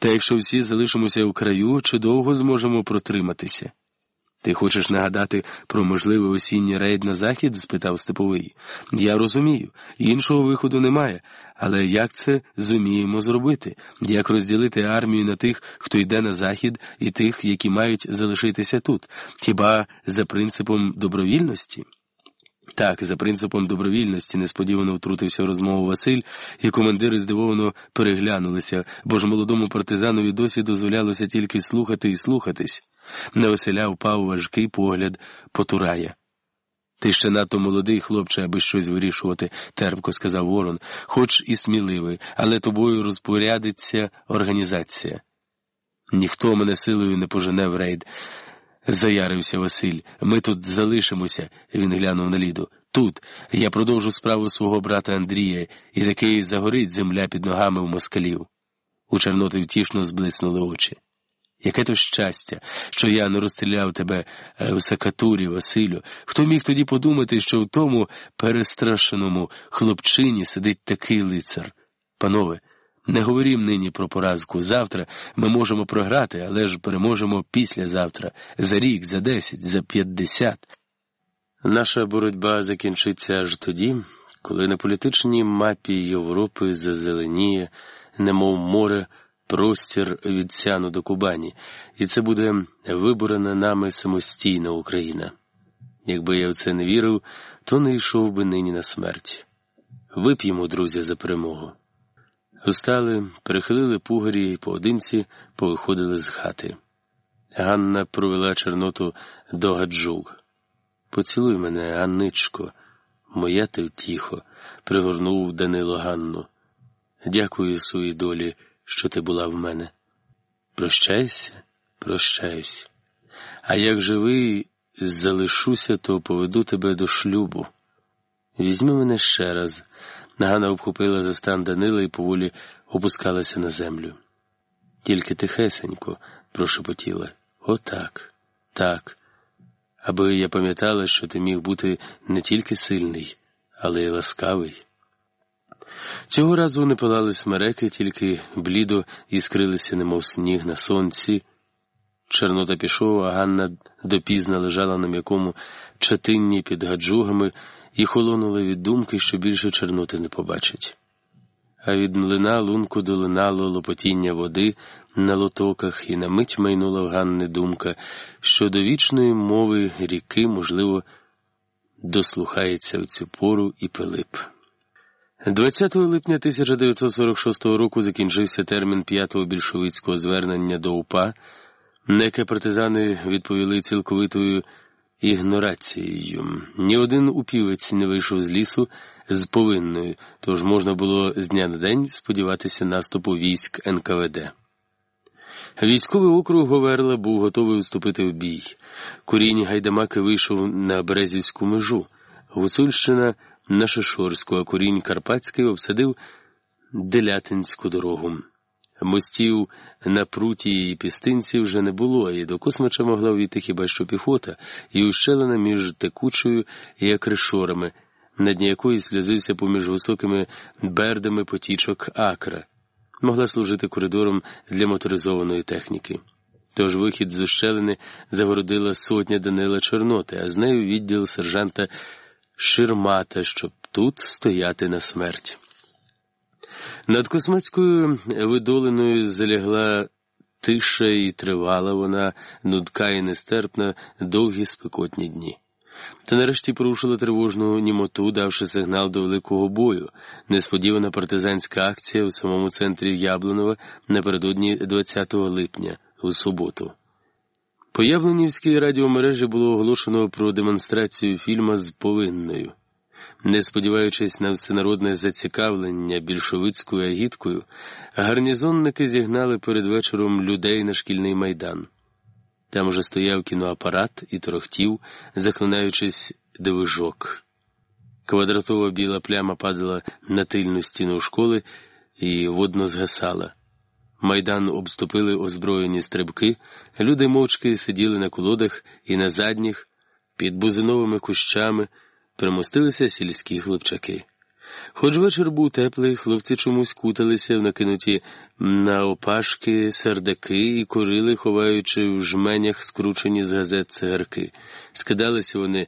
Та якщо всі залишимося в краю, чи довго зможемо протриматися? Ти хочеш нагадати про можливий осінній рейд на захід? спитав Степовий. Я розумію, іншого виходу немає, але як це зуміємо зробити? Як розділити армію на тих, хто йде на захід, і тих, які мають залишитися тут? Хіба за принципом добровільності? Так, за принципом добровільності несподівано втрутився в розмову Василь, і командири здивовано переглянулися, бо ж молодому партизанові досі дозволялося тільки слухати і слухатись. На Василя впав важкий погляд Потурая. Ти ще надто молодий, хлопче, аби щось вирішувати, терпко сказав Ворон, хоч і сміливий, але тобою розпорядиться організація. Ніхто мене силою не пожене в рейд. Заярився Василь. Ми тут залишимося, він глянув на ліду. Тут я продовжу справу свого брата Андрія, і такий загорить земля під ногами в москалів. У Чорноти втішно зблиснули очі. Яке то щастя, що я не розстріляв тебе е, в сакатурі, Василю. Хто міг тоді подумати, що в тому перестрашеному хлопчині сидить такий лицар? Панове, не говорім нині про поразку. Завтра ми можемо програти, але ж переможемо післязавтра, за рік, за десять, за п'ятдесят. Наша боротьба закінчиться аж тоді, коли на політичній мапі Європи зазеленіє, немов море простір від Сяну до Кубані, і це буде виборена нами самостійна Україна. Якби я в це не вірив, то не йшов би нині на смерть. Вип'ємо, друзі, за перемогу. Устали, перехилили пугарі і поодинці повиходили з хати. Ганна провела Чорноту до гаджуг. Поцілуй мене, Анничко, моя ти втіхо, пригорнув Данило Ганну. Дякую своїй долі що ти була в мене. Прощайся, прощаюсь. А як живий залишуся, то поведу тебе до шлюбу. Візьми мене ще раз. Нагана обхопила за стан Данила і поволі опускалася на землю. Тільки тихесенько прошепотіла. Отак, так. Аби я пам'ятала, що ти міг бути не тільки сильний, але й ласкавий. Цього разу не палали смереки, тільки блідо іскрилися, немов сніг на сонці. Чорнота пішов, а Ганна допізна лежала на м'якому чатинні під гаджугами і холонула від думки, що більше Чорноти не побачить. А від млина лунку долинало лопотіння води на лотоках, і на мить майнула в Ганни думка, що до вічної мови ріки, можливо, дослухається в цю пору і Пилип. 20 липня 1946 року закінчився термін п'ятого більшовицького звернення до УПА, на яке партизани відповіли цілковитою ігнорацією. Ні один упівець не вийшов з лісу з повинною, тож можна було з дня на день сподіватися наступу військ НКВД. Військовий округ Говерла був готовий вступити в бій. Курінь Гайдамаки вийшов на Березівську межу. Гуцульщина – на Шишорську, а курінь Карпатський обсадив Делятинську дорогу. Мостів на пруті і пістинці вже не було, і до космача могла війти хіба що піхота, і ущелина між текучою і акришорами, на дні якої сльозився поміж високими бердами потічок акра, могла служити коридором для моторизованої техніки. Тож вихід з ущелини загородила сотня Данила Чорноти, а з нею відділ сержанта ширмата, щоб тут стояти на смерть. Над космацькою видоленою залягла тиша і тривала вона, нудка і нестерпна, довгі спекотні дні. Та нарешті порушила тривожну німоту, давши сигнал до великого бою, несподівана партизанська акція у самому центрі Яблонова напередодні 20 липня у суботу. По Яблонівській радіомережі було оголошено про демонстрацію фільма з повинною. Не сподіваючись на всенародне зацікавлення більшовицькою агіткою, гарнізонники зігнали перед вечором людей на шкільний майдан. Там уже стояв кіноапарат і торохтів, захлинаючись дивижок. Квадратова біла пляма падала на тильну стіну школи і водно згасала. Майдан обступили озброєні стрибки, люди мовчки сиділи на колодах і на задніх, під бузиновими кущами примостилися сільські хлопчаки. Хоч вечір був теплий, хлопці чомусь куталися в накинуті на опашки, сердаки і курили, ховаючи в жменях скручені з газет цигарки. Скидалися вони